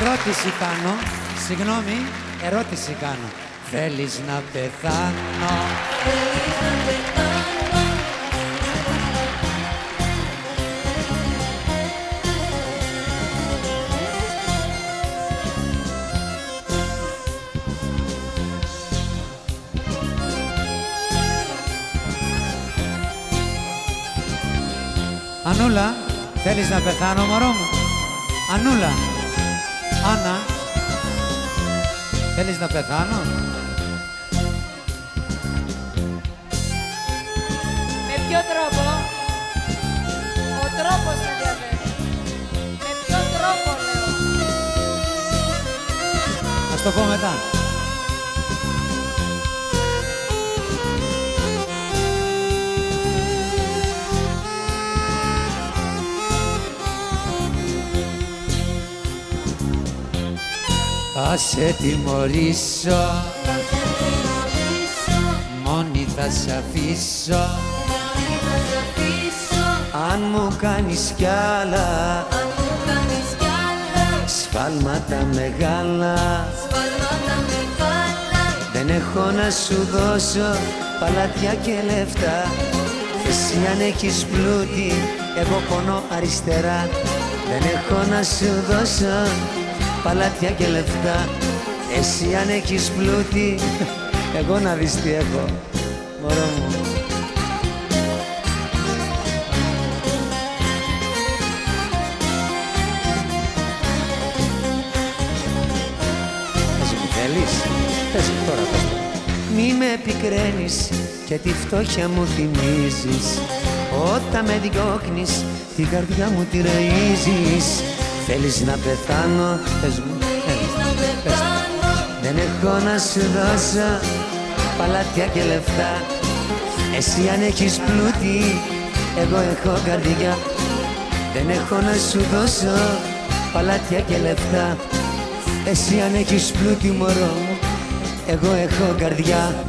ερώτηση κάνω. Συγγνώμη, ερώτηση κάνω. Θέλεις να πεθάνω; Θέλεις να πεθάνω Ανούλα, θέλεις να πεθάνω μωρό μου; Ανούλα, Άννα, θέλεις να πεθάνω; Με ποιο τρόπο; Ο τρόπος με ενδιαφέρει Με ποιο τρόπο λέω Ας το πω μετά. Θα σε τιμωρήσω Θα σε τιμωρήσω Μόνη θα σ' αφήσω. Μόνη θα σε αφήσω Αν μου κάνεις κι άλλα. Αν μου κάνεις κι άλλα Σφάλματα μεγάλα Σφάλματα μεγάλα. Δεν έχω να σου δώσω παλάτια και λεφτά. Εσύ αν έχεις πλούτη, εγώ πονώ αριστερά. Δεν έχω να σου δώσω παλάτια και λεφτά. Εσύ αν έχεις πλούτη, εγώ να δεις τι έχω. Μωρό μου. Πες μου θέλεις, πες μου τώρα πες μου. Μη με επικραίνεις και τη φτώχεια μου θυμίζεις. Όταν με διώχνεις την καρδιά μου τη ραΐζεις Θέλεις να πεθάνω, πες μου, Θέλεις να πες μου. πεθάνω Δεν έχω να σου δώσω παλάτια και λεφτά. Εσύ αν έχεις πλούτη, εγώ έχω καρδιά. Δεν έχω να σου δώσω παλάτια και λεφτά. Εσύ αν έχεις πλούτη μωρό μου, εγώ έχω καρδιά